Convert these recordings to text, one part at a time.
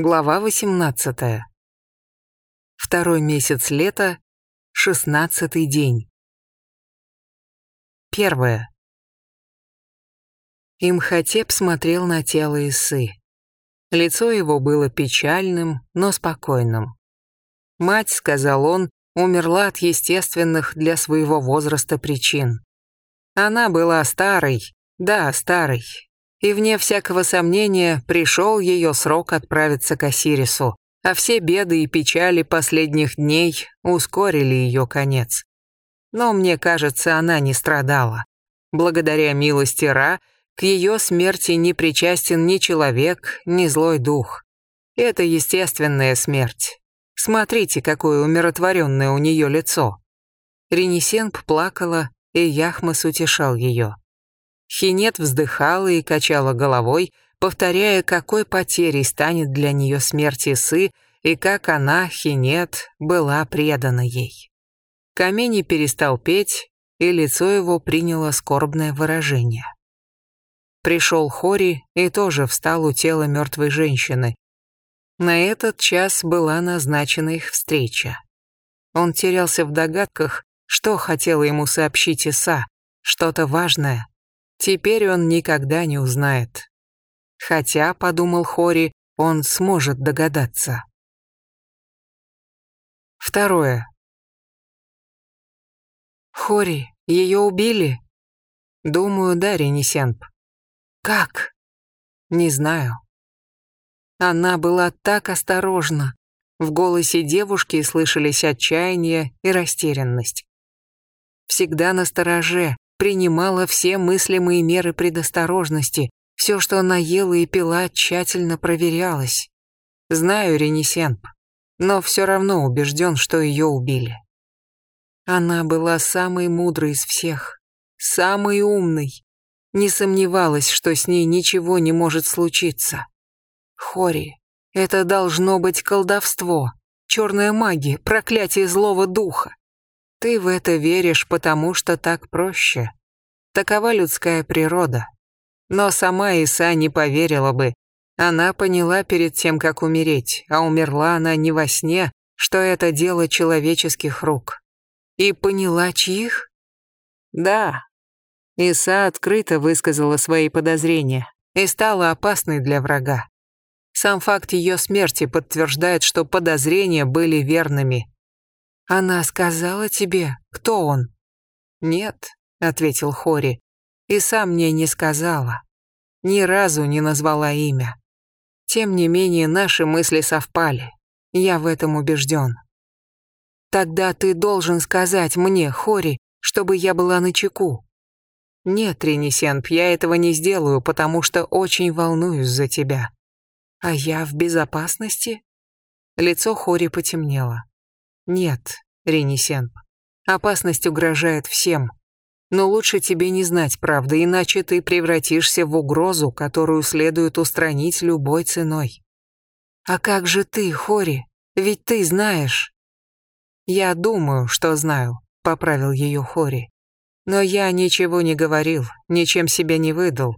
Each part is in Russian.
Глава 18. Второй месяц лета, шестнадцатый день. Первое. Имхотеп смотрел на тело Исы. Лицо его было печальным, но спокойным. Мать, сказал он, умерла от естественных для своего возраста причин. Она была старой, да, старой, и вне всякого сомнения пришел ее срок отправиться к Осирису, а все беды и печали последних дней ускорили ее конец. Но мне кажется, она не страдала. Благодаря милости Ра, к ее смерти не причастен ни человек, ни злой дух. Это естественная смерть. Смотрите, какое умиротворенное у нее лицо. Ренесенп плакала, и Яхмас утешал ее. Хинет вздыхала и качала головой, повторяя, какой потерей станет для нее смерть Исы и как она, Хинет, была предана ей. Камени перестал петь, и лицо его приняло скорбное выражение. Пришел Хори и тоже встал у тела мертвой женщины. На этот час была назначена их встреча. Он терялся в догадках, что хотела ему сообщить Иса, что-то важное, Теперь он никогда не узнает. Хотя, подумал Хори, он сможет догадаться. Второе. Хори, ее убили? Думаю, да, Ренесенп. Как? Не знаю. Она была так осторожна. В голосе девушки слышались отчаяние и растерянность. Всегда на стороже, принимала все мыслимые меры предосторожности, все, что она ела и пила, тщательно проверялось. Знаю Ренесенп, но все равно убежден, что ее убили. Она была самой мудрой из всех, самой умной. Не сомневалась, что с ней ничего не может случиться. Хори, это должно быть колдовство, черная магия, проклятие злого духа. Ты в это веришь, потому что так проще. Такова людская природа. Но сама Иса не поверила бы. Она поняла перед тем, как умереть, а умерла она не во сне, что это дело человеческих рук. И поняла чьих? Да. Иса открыто высказала свои подозрения и стала опасной для врага. Сам факт ее смерти подтверждает, что подозрения были верными. Она сказала тебе, кто он? Нет, ответил Хори. И сам мне не сказала. Ни разу не назвала имя. Тем не менее, наши мысли совпали. Я в этом убежден. Тогда ты должен сказать мне, Хори, чтобы я была на чеку. Нет, Ренесенп, я этого не сделаю, потому что очень волнуюсь за тебя. А я в безопасности? Лицо Хори потемнело. Нет, Ренесенп, опасность угрожает всем. Но лучше тебе не знать правды, иначе ты превратишься в угрозу, которую следует устранить любой ценой. А как же ты, Хори? Ведь ты знаешь. Я думаю, что знаю, поправил ее Хори. Но я ничего не говорил, ничем себя не выдал.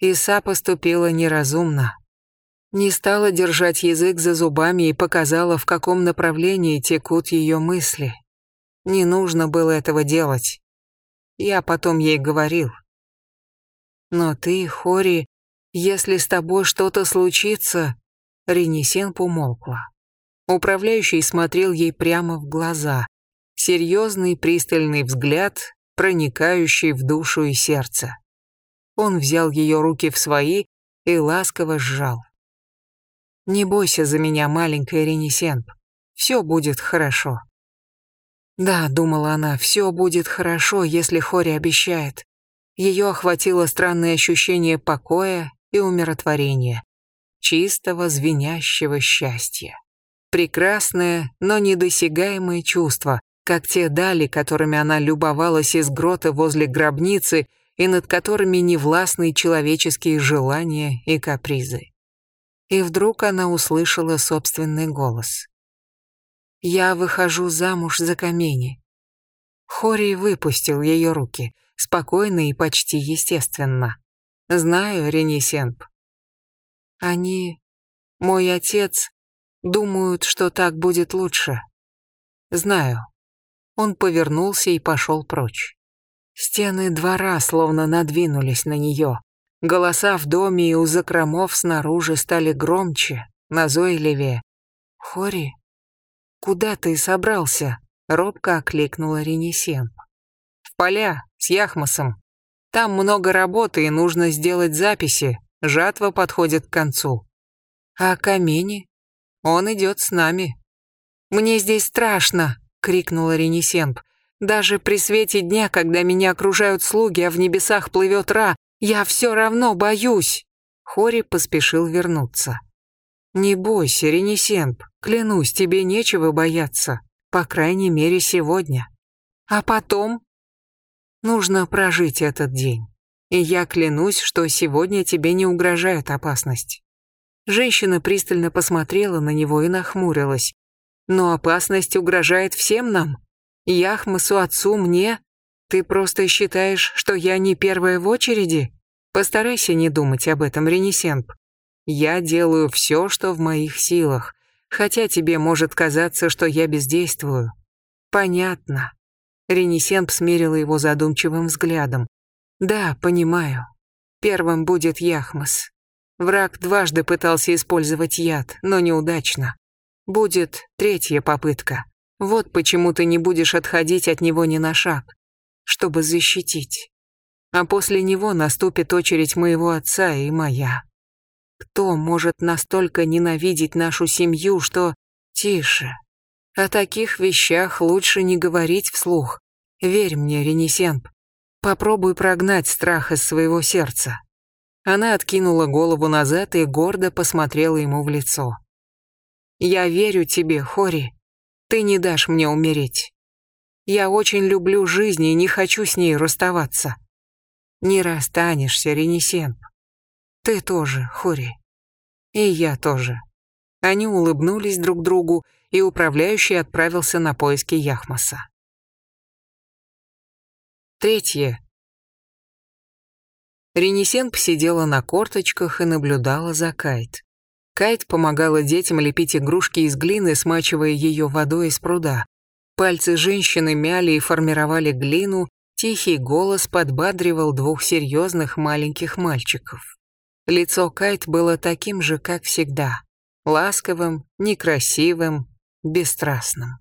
Иса поступила неразумно не стала держать язык за зубами и показала, в каком направлении текут ее мысли. Не нужно было этого делать. Я потом ей говорил. Но ты, Хори, если с тобой что-то случится... Ренесен помолкла. Управляющий смотрел ей прямо в глаза. Серьезный пристальный взгляд, проникающий в душу и сердце. Он взял ее руки в свои и ласково сжал. Не бойся за меня, маленькая Ренесенп. Все будет хорошо. Да, думала она, все будет хорошо, если Хори обещает. Ее охватило странное ощущение покоя и умиротворения. Чистого, звенящего счастья. Прекрасное, но недосягаемое чувство, как те дали, которыми она любовалась из грота возле гробницы и над которыми невластны человеческие желания и капризы и вдруг она услышала собственный голос. «Я выхожу замуж за Камени». Хори выпустил ее руки, спокойно и почти естественно. «Знаю, Ренесенп». «Они Мой отец думают, что так будет лучше. Знаю. Он повернулся и пошел прочь. Стены двора словно надвинулись на нее. Голоса в доме и у закромов снаружи стали громче, назойливее. «Хори, куда ты собрался?» — робко окликнула Ренесен. «В поля, с Яхмасом. Там много работы и нужно сделать записи. Жатва подходит к концу». «А Камени? Он идет с нами». «Мне здесь страшно!» — крикнула Ренесенп. «Даже при свете дня, когда меня окружают слуги, а в небесах плывет Ра, я все равно боюсь!» Хори поспешил вернуться. «Не бойся, Ренесенп, клянусь, тебе нечего бояться, по крайней мере сегодня. А потом? Нужно прожить этот день, и я клянусь, что сегодня тебе не угрожает опасность». Женщина пристально посмотрела на него и нахмурилась. «Но опасность угрожает всем нам. Яхмасу, отцу, мне, ты просто считаешь, что я не первая в очереди? Постарайся не думать об этом, Ренесенп. Я делаю все, что в моих силах, хотя тебе может казаться, что я бездействую. Понятно. Ренесенп смерила его задумчивым взглядом. Да, понимаю. Первым будет Яхмас. Враг дважды пытался использовать яд, но неудачно. Будет третья попытка. Вот почему ты не будешь отходить от него ни на шаг чтобы защитить. А после него наступит очередь моего отца и моя. Кто может настолько ненавидеть нашу семью, что... Тише. О таких вещах лучше не говорить вслух. Верь мне, Ренесенп. Попробуй прогнать страх из своего сердца. Она откинула голову назад и гордо посмотрела ему в лицо. «Я верю тебе, Хори. Ты не дашь мне умереть. Я очень люблю жизнь и не хочу с ней расставаться. Не расстанешься, Ренесенп. Ты тоже, Хури. И я тоже. Они улыбнулись друг другу, и управляющий отправился на поиски Яхмаса. Третье. Ренесенп сидела на корточках и наблюдала за Кайт. Кайт помогала детям лепить игрушки из глины, смачивая ее водой из пруда. Пальцы женщины мяли и формировали глину, тихий голос подбадривал двух серьезных маленьких мальчиков. Лицо Кайт было таким же, как всегда. Ласковым, некрасивым, бесстрастным.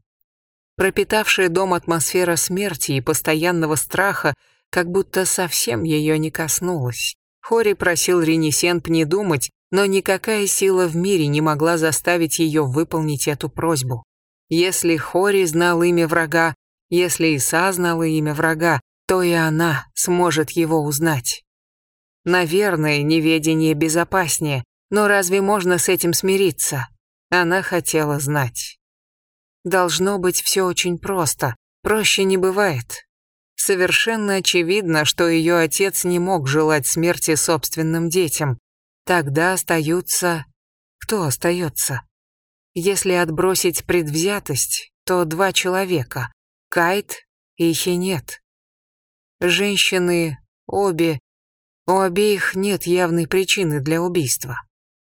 Пропитавшая дом атмосфера смерти и постоянного страха как будто совсем ее не коснулась. Хори просил Ренесенп не думать, но никакая сила в мире не могла заставить ее выполнить эту просьбу. Если Хори знал имя врага, если Иса знала имя врага, то и она сможет его узнать. Наверное, неведение безопаснее, но разве можно с этим смириться? Она хотела знать. Должно быть все очень просто, проще не бывает. Совершенно очевидно, что ее отец не мог желать смерти собственным детям. Тогда остаются... Кто остается? Если отбросить предвзятость, то два человека — Кайт и Хинет. Женщины обе... У обеих нет явной причины для убийства.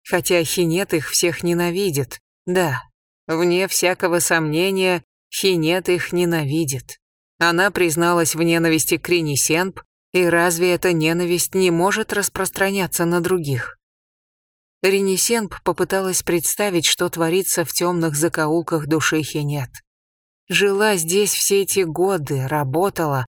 Хотя Хинет их всех ненавидит. Да, вне всякого сомнения, Хинет их ненавидит. Она призналась в ненависти к Ринисенп, и разве эта ненависть не может распространяться на других? Ренесенп попыталась представить, что творится в темных закоулках души Хенет. Жила здесь все эти годы, работала,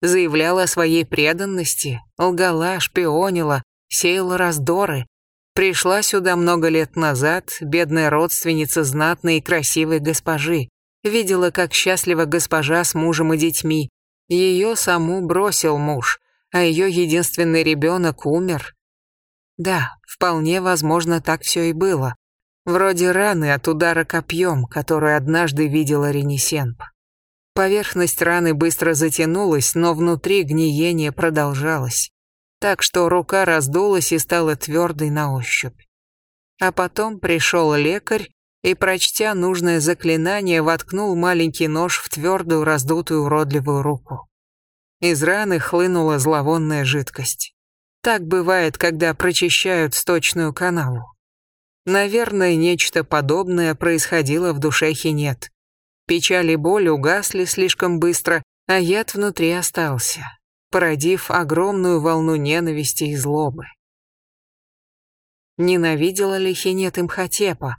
заявляла о своей преданности, лгала, шпионила, сеяла раздоры. Пришла сюда много лет назад, бедная родственница знатной и красивой госпожи. Видела, как счастлива госпожа с мужем и детьми. Ее саму бросил муж, а ее единственный ребенок умер, да, вполне возможно, так все и было. Вроде раны от удара копьем, которую однажды видела Ренесенп. Поверхность раны быстро затянулась, но внутри гниение продолжалось. Так что рука раздулась и стала твердой на ощупь. А потом пришел лекарь и, прочтя нужное заклинание, воткнул маленький нож в твердую, раздутую, уродливую руку. Из раны хлынула зловонная жидкость. Так бывает, когда прочищают сточную канаву. Наверное, нечто подобное происходило в душе Хинет. Печаль и боль угасли слишком быстро, а яд внутри остался, породив огромную волну ненависти и злобы. Ненавидела ли Хинет Имхотепа?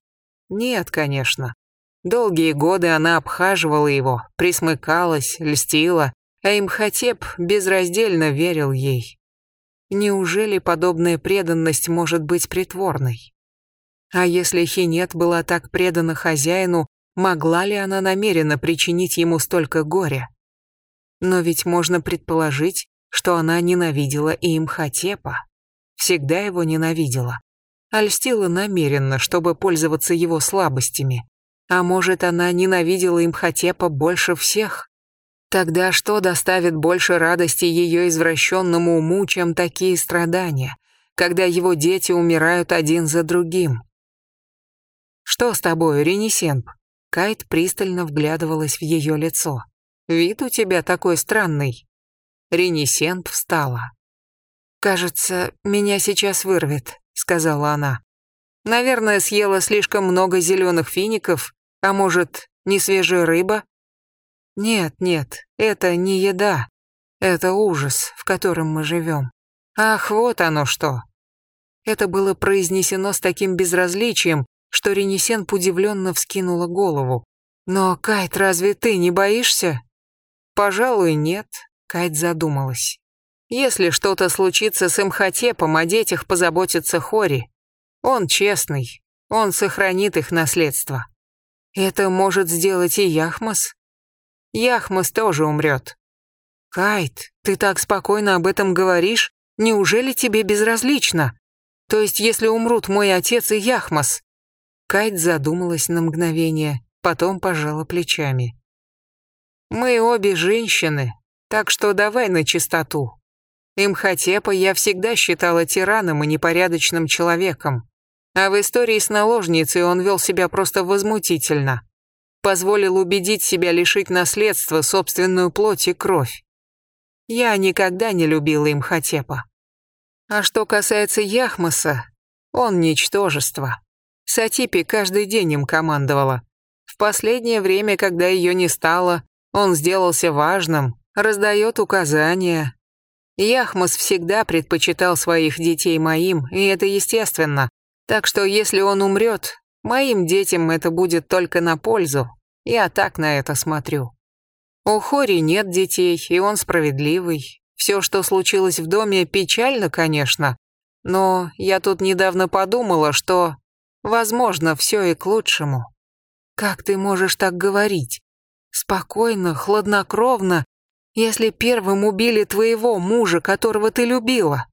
Нет, конечно. Долгие годы она обхаживала его, присмыкалась, льстила, а Имхотеп безраздельно верил ей. Неужели подобная преданность может быть притворной? А если Хинет была так предана хозяину, Могла ли она намеренно причинить ему столько горя? Но ведь можно предположить, что она ненавидела и Имхотепа. Всегда его ненавидела. Ольстила намеренно, чтобы пользоваться его слабостями. А может, она ненавидела Имхотепа больше всех? Тогда что доставит больше радости ее извращенному уму, чем такие страдания, когда его дети умирают один за другим? Что с тобой, Ренесенп? Кайт пристально вглядывалась в ее лицо. «Вид у тебя такой странный». Ренесент встала. «Кажется, меня сейчас вырвет», — сказала она. «Наверное, съела слишком много зеленых фиников, а может, не свежая рыба?» «Нет, нет, это не еда. Это ужас, в котором мы живем. Ах, вот оно что!» Это было произнесено с таким безразличием, что Ренесенп удивленно вскинула голову. «Но, Кайт, разве ты не боишься?» «Пожалуй, нет», — Кайт задумалась. «Если что-то случится с Имхотепом, о детях позаботится Хори. Он честный, он сохранит их наследство. Это может сделать и Яхмас. Яхмас тоже умрет. Кайт, ты так спокойно об этом говоришь, неужели тебе безразлично? То есть, если умрут мой отец и Яхмас, Кайт задумалась на мгновение, потом пожала плечами. «Мы обе женщины, так что давай на чистоту. Имхотепа я всегда считала тираном и непорядочным человеком, а в истории с наложницей он вел себя просто возмутительно. Позволил убедить себя лишить наследства собственную плоть и кровь. Я никогда не любила Имхотепа. А что касается Яхмаса, он ничтожество. Сатипи каждый день им командовала. В последнее время, когда ее не стало, он сделался важным, раздает указания. Яхмас всегда предпочитал своих детей моим, и это естественно. Так что если он умрет, моим детям это будет только на пользу. Я так на это смотрю. У Хори нет детей, и он справедливый. Все, что случилось в доме, печально, конечно. Но я тут недавно подумала, что Возможно, все и к лучшему. Как ты можешь так говорить? Спокойно, хладнокровно, если первым убили твоего мужа, которого ты любила.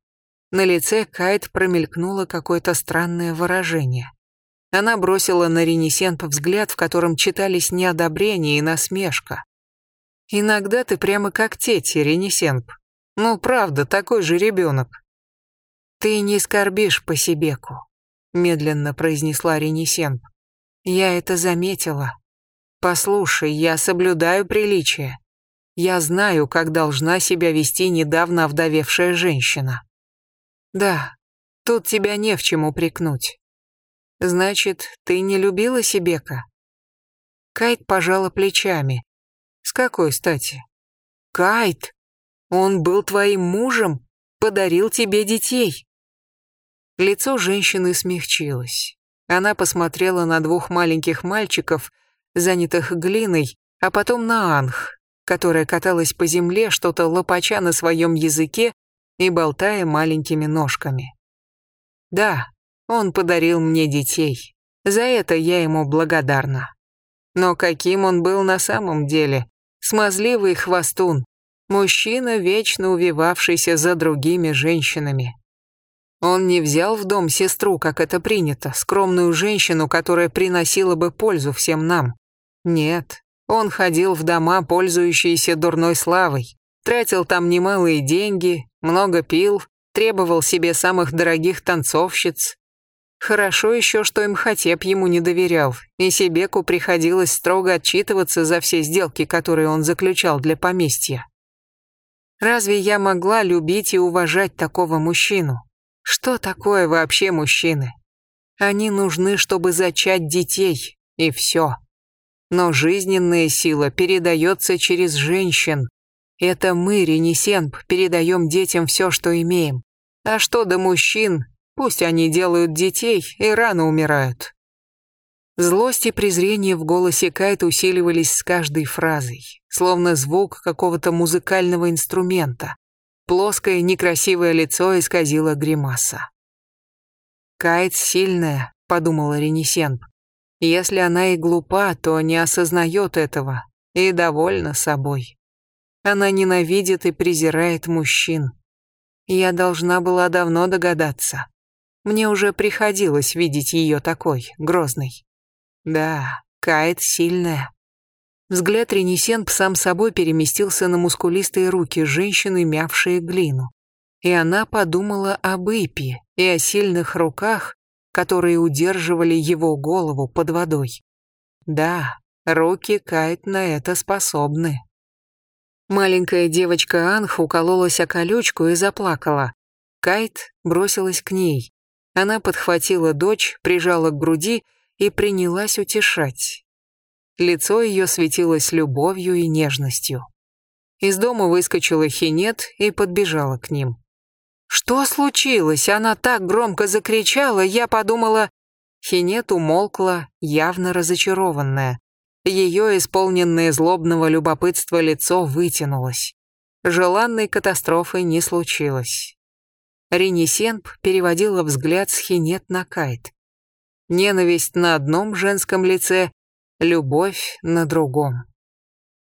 На лице Кайт промелькнуло какое-то странное выражение. Она бросила на Ренесенпа взгляд, в котором читались неодобрение и насмешка. «Иногда ты прямо как тети, Ренесенп. Ну, правда, такой же ребенок. Ты не скорбишь по Себеку медленно произнесла Ренесенп. Я это заметила. Послушай, я соблюдаю приличие. Я знаю, как должна себя вести недавно овдовевшая женщина. Да, тут тебя не в чем упрекнуть. Значит, ты не любила Себека? Кайт пожала плечами. С какой стати? Кайт, он был твоим мужем, подарил тебе детей. Лицо женщины смягчилось. Она посмотрела на двух маленьких мальчиков, занятых глиной, а потом на Анх, которая каталась по земле, что-то лопача на своем языке и болтая маленькими ножками. Да, он подарил мне детей. За это я ему благодарна. Но каким он был на самом деле? Смазливый хвостун. Мужчина, вечно увивавшийся за другими женщинами. Он не взял в дом сестру, как это принято, скромную женщину, которая приносила бы пользу всем нам. Нет, он ходил в дома, пользующиеся дурной славой, тратил там немалые деньги, много пил, требовал себе самых дорогих танцовщиц. Хорошо еще, что Имхотеп ему не доверял, и Себеку приходилось строго отчитываться за все сделки, которые он заключал для поместья. Разве я могла любить и уважать такого мужчину? Что такое вообще мужчины? Они нужны, чтобы зачать детей, и все. Но жизненная сила передается через женщин. Это мы, Ренесенб, передаем детям все, что имеем. А что до мужчин, пусть они делают детей и рано умирают. Злость и презрение в голосе Кайт усиливались с каждой фразой, словно звук какого-то музыкального инструмента. Плоское некрасивое лицо исказило гримаса. «Кайт сильная», — подумала Ренесенб. «Если она и глупа, то не осознает этого и довольна собой. Она ненавидит и презирает мужчин. Я должна была давно догадаться. Мне уже приходилось видеть ее такой, грозной. Да, Кайт сильная. Взгляд Ренесенп сам собой переместился на мускулистые руки женщины, мявшие глину. И она подумала об Ипи и о сильных руках, которые удерживали его голову под водой. Да, руки Кайт на это способны. Маленькая девочка Анх укололась о колючку и заплакала. Кайт бросилась к ней. Она подхватила дочь, прижала к груди и принялась утешать. Лицо ее светилось любовью и нежностью. Из дома выскочила Хинет и подбежала к ним. «Что случилось?» Она так громко закричала, я подумала... Хинет умолкла, явно разочарованная. Ее исполненное злобного любопытства лицо вытянулось. Желанной катастрофы не случилось. Ренесенп переводила взгляд с Хинет на Кайт. Ненависть на одном женском лице, любовь на другом.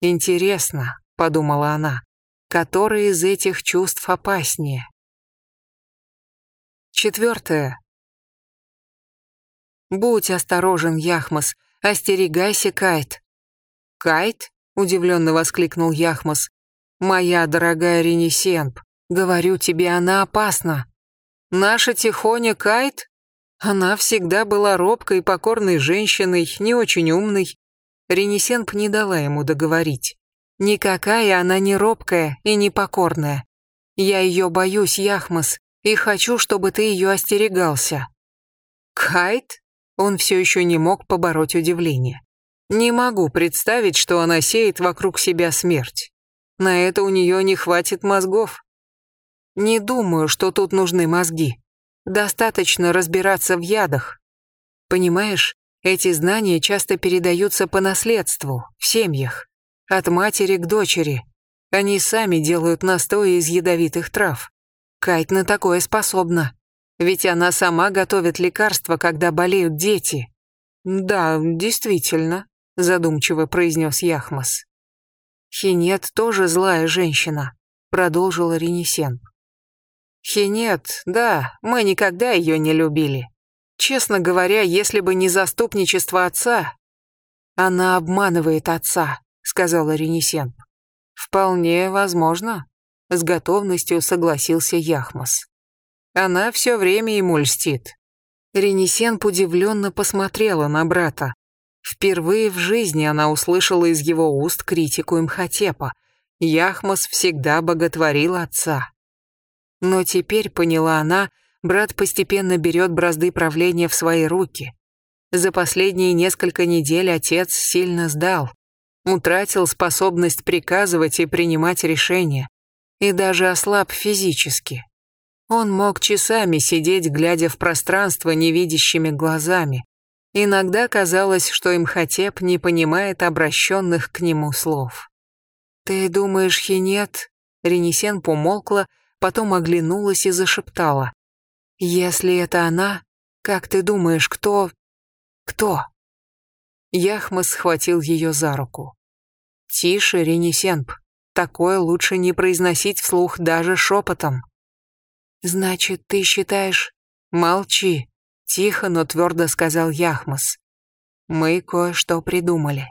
«Интересно», — подумала она, — «который из этих чувств опаснее?» Четвертое. «Будь осторожен, Яхмас, остерегайся, Кайт». «Кайт?» — удивленно воскликнул Яхмас. «Моя дорогая Ренесенп, говорю тебе, она опасна». «Наша Тихоня Кайт?» Она всегда была робкой, покорной женщиной, не очень умной. Ренесенп не дала ему договорить. Никакая она не робкая и не покорная. Я ее боюсь, Яхмас, и хочу, чтобы ты ее остерегался. Кайт? Он все еще не мог побороть удивление. Не могу представить, что она сеет вокруг себя смерть. На это у нее не хватит мозгов. Не думаю, что тут нужны мозги. Достаточно разбираться в ядах. Понимаешь, эти знания часто передаются по наследству, в семьях, от матери к дочери. Они сами делают настои из ядовитых трав. Кайт на такое способна. Ведь она сама готовит лекарства, когда болеют дети. Да, действительно, задумчиво произнес Яхмас. Хинет тоже злая женщина, продолжила Ренесенп. Хинет, да, мы никогда ее не любили. Честно говоря, если бы не заступничество отца... Она обманывает отца, сказала Ренесенп. Вполне возможно, с готовностью согласился Яхмас. Она все время ему льстит. Ренесенп удивленно посмотрела на брата. Впервые в жизни она услышала из его уст критику Имхотепа. Яхмас всегда боготворил отца. Но теперь, поняла она, брат постепенно берет бразды правления в свои руки. За последние несколько недель отец сильно сдал, утратил способность приказывать и принимать решения, и даже ослаб физически. Он мог часами сидеть, глядя в пространство невидящими глазами. Иногда казалось, что Имхотеп не понимает обращенных к нему слов. «Ты думаешь, Хинет?» Ренесен помолкла, потом оглянулась и зашептала. «Если это она, как ты думаешь, кто... кто?» Яхмас схватил ее за руку. «Тише, Ренесенп, такое лучше не произносить вслух даже шепотом». «Значит, ты считаешь...» «Молчи», — тихо, но твердо сказал Яхмас. «Мы кое-что придумали».